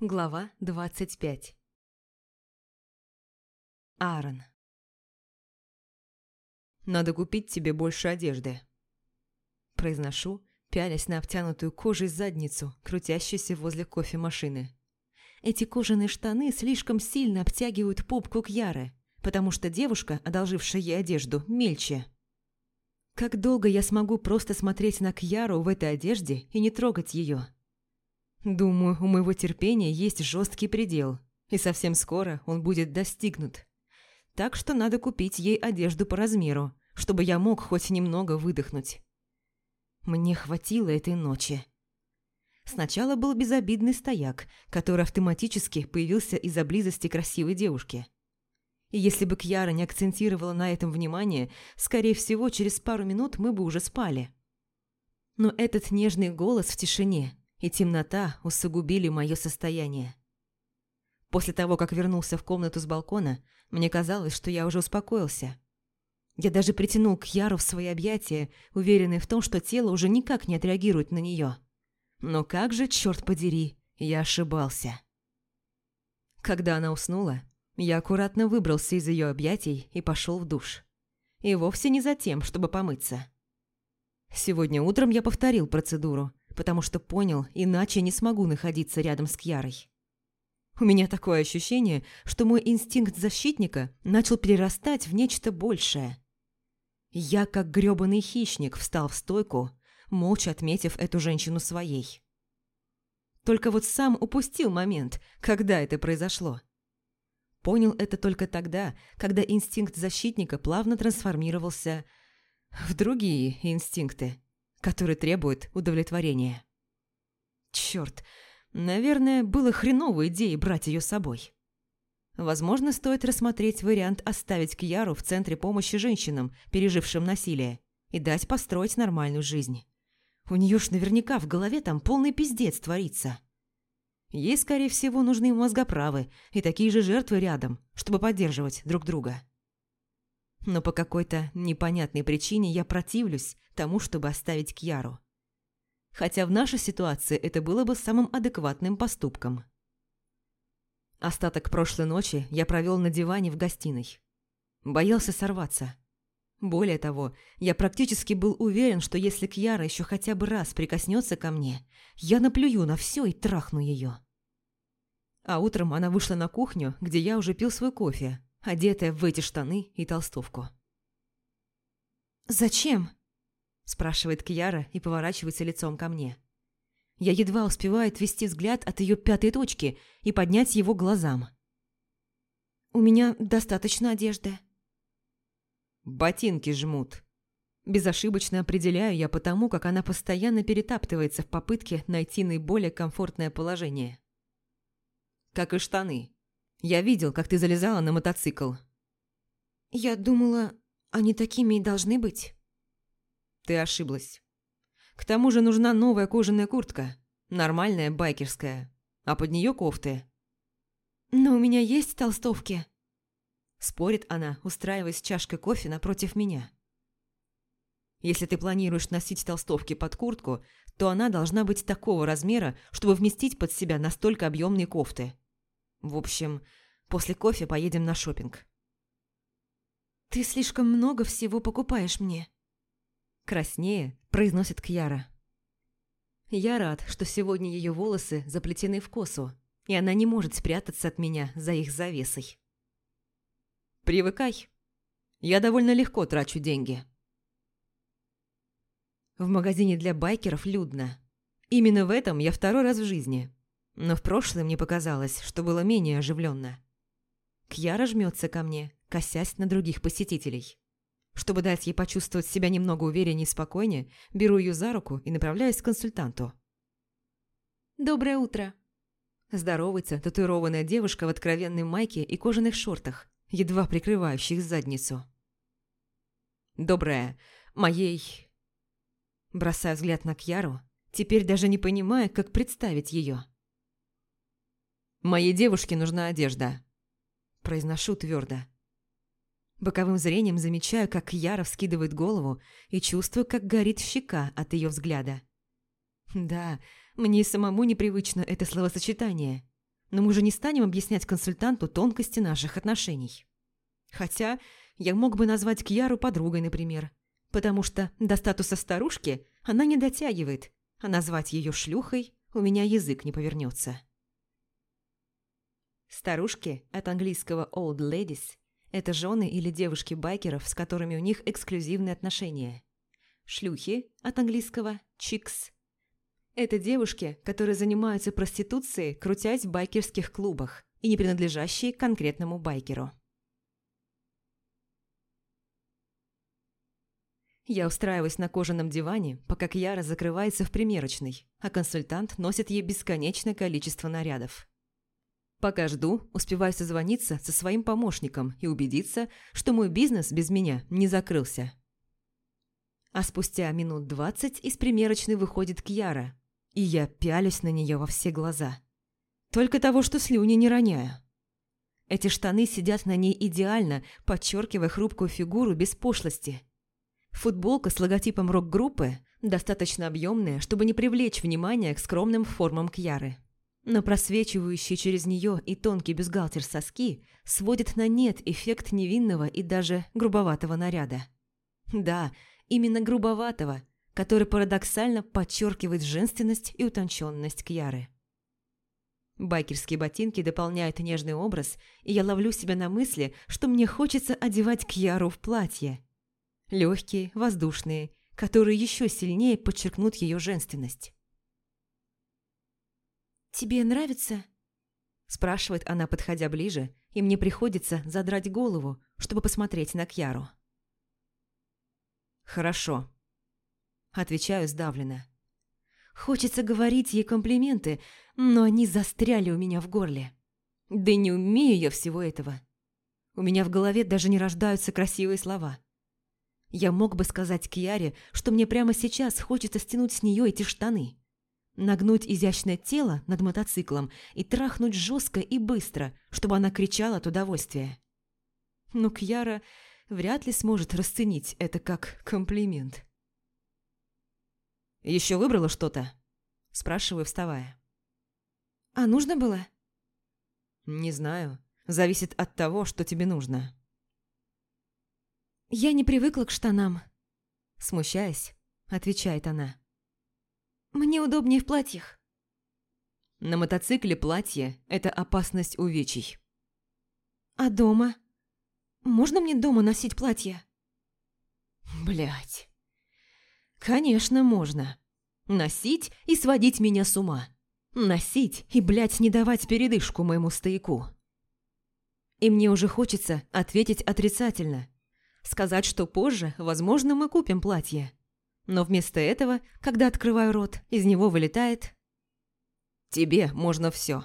Глава 25 Аарон «Надо купить тебе больше одежды», – произношу, пялясь на обтянутую кожей задницу, крутящуюся возле кофемашины. Эти кожаные штаны слишком сильно обтягивают попку Кьяры, потому что девушка, одолжившая ей одежду, мельче. Как долго я смогу просто смотреть на Кьяру в этой одежде и не трогать ее? Думаю, у моего терпения есть жесткий предел, и совсем скоро он будет достигнут. Так что надо купить ей одежду по размеру, чтобы я мог хоть немного выдохнуть. Мне хватило этой ночи. Сначала был безобидный стояк, который автоматически появился из-за близости красивой девушки. И если бы Кьяра не акцентировала на этом внимание, скорее всего, через пару минут мы бы уже спали. Но этот нежный голос в тишине – и темнота усугубили мое состояние. После того, как вернулся в комнату с балкона, мне казалось, что я уже успокоился. Я даже притянул к Яру в свои объятия, уверенный в том, что тело уже никак не отреагирует на нее. Но как же, черт подери, я ошибался. Когда она уснула, я аккуратно выбрался из ее объятий и пошел в душ. И вовсе не за тем, чтобы помыться. Сегодня утром я повторил процедуру – потому что понял, иначе не смогу находиться рядом с Кьярой. У меня такое ощущение, что мой инстинкт защитника начал перерастать в нечто большее. Я, как грёбаный хищник, встал в стойку, молча отметив эту женщину своей. Только вот сам упустил момент, когда это произошло. Понял это только тогда, когда инстинкт защитника плавно трансформировался в другие инстинкты который требует удовлетворения. Черт, наверное, было хреновой идеей брать ее с собой. Возможно, стоит рассмотреть вариант оставить Кьяру в центре помощи женщинам, пережившим насилие, и дать построить нормальную жизнь. У нее ж наверняка в голове там полный пиздец творится. Ей, скорее всего, нужны мозгоправы и такие же жертвы рядом, чтобы поддерживать друг друга. Но по какой-то непонятной причине я противлюсь тому, чтобы оставить Кьяру. Хотя в нашей ситуации это было бы самым адекватным поступком. Остаток прошлой ночи я провел на диване в гостиной. Боялся сорваться. Более того, я практически был уверен, что если Кьяра еще хотя бы раз прикоснется ко мне, я наплюю на все и трахну ее. А утром она вышла на кухню, где я уже пил свой кофе, одетая в эти штаны и толстовку. «Зачем?» – спрашивает Кьяра и поворачивается лицом ко мне. Я едва успеваю отвести взгляд от ее пятой точки и поднять его глазам. «У меня достаточно одежды». «Ботинки жмут». Безошибочно определяю я потому, как она постоянно перетаптывается в попытке найти наиболее комфортное положение. Как и штаны. Я видел, как ты залезала на мотоцикл. Я думала, они такими и должны быть. Ты ошиблась. К тому же нужна новая кожаная куртка. Нормальная байкерская. А под нее кофты. Но у меня есть толстовки. Спорит она, устраиваясь чашкой кофе напротив меня. Если ты планируешь носить толстовки под куртку, то она должна быть такого размера, чтобы вместить под себя настолько объемные кофты. В общем, после кофе поедем на шопинг. «Ты слишком много всего покупаешь мне». Краснее произносит Кьяра. Я рад, что сегодня ее волосы заплетены в косу, и она не может спрятаться от меня за их завесой. Привыкай. Я довольно легко трачу деньги. В магазине для байкеров людно. Именно в этом я второй раз в жизни. Но в прошлом мне показалось, что было менее оживленно. Кьяра жмется ко мне, косясь на других посетителей. Чтобы дать ей почувствовать себя немного увереннее и спокойнее, беру ее за руку и направляюсь к консультанту. «Доброе утро!» Здоровается татуированная девушка в откровенной майке и кожаных шортах, едва прикрывающих задницу. «Доброе. Моей...» Бросаю взгляд на Кьяру, теперь даже не понимая, как представить ее. «Моей девушке нужна одежда», – произношу твердо. Боковым зрением замечаю, как Яра вскидывает голову и чувствую, как горит щека от ее взгляда. Да, мне самому непривычно это словосочетание. но мы же не станем объяснять консультанту тонкости наших отношений. Хотя я мог бы назвать Кьяру подругой, например, потому что до статуса старушки она не дотягивает, а назвать ее шлюхой у меня язык не повернется. Старушки от английского old ladies – это жены или девушки байкеров, с которыми у них эксклюзивные отношения. Шлюхи от английского chicks – это девушки, которые занимаются проституцией, крутясь в байкерских клубах и не принадлежащие конкретному байкеру. Я устраиваюсь на кожаном диване, пока Кьяра закрывается в примерочной, а консультант носит ей бесконечное количество нарядов. Пока жду, успеваю созвониться со своим помощником и убедиться, что мой бизнес без меня не закрылся. А спустя минут двадцать из примерочной выходит Кьяра, и я пялюсь на нее во все глаза. Только того, что слюни не роняю. Эти штаны сидят на ней идеально, подчеркивая хрупкую фигуру без пошлости – Футболка с логотипом рок-группы достаточно объемная, чтобы не привлечь внимание к скромным формам Кьяры. Но просвечивающие через нее и тонкий бюстгальтер соски сводят на нет эффект невинного и даже грубоватого наряда. Да, именно грубоватого, который парадоксально подчеркивает женственность и утонченность Кьяры. Байкерские ботинки дополняют нежный образ, и я ловлю себя на мысли, что мне хочется одевать Кьяру в платье – легкие, воздушные, которые еще сильнее подчеркнут ее женственность. «Тебе нравится?» спрашивает она, подходя ближе, и мне приходится задрать голову, чтобы посмотреть на Кьяру. «Хорошо», – отвечаю сдавленно. Хочется говорить ей комплименты, но они застряли у меня в горле. Да не умею я всего этого. У меня в голове даже не рождаются красивые слова. Я мог бы сказать Кьяре, что мне прямо сейчас хочется стянуть с нее эти штаны. Нагнуть изящное тело над мотоциклом и трахнуть жестко и быстро, чтобы она кричала от удовольствия. Но Кьяра вряд ли сможет расценить это как комплимент. «Еще выбрала что-то?» – спрашиваю, вставая. «А нужно было?» «Не знаю. Зависит от того, что тебе нужно». «Я не привыкла к штанам», – смущаясь, отвечает она. «Мне удобнее в платьях». На мотоцикле платье – это опасность увечий. «А дома? Можно мне дома носить платье?» Блять. Конечно, можно. Носить и сводить меня с ума. Носить и, блядь, не давать передышку моему стояку. И мне уже хочется ответить отрицательно – Сказать, что позже, возможно, мы купим платье. Но вместо этого, когда открываю рот, из него вылетает... Тебе можно все.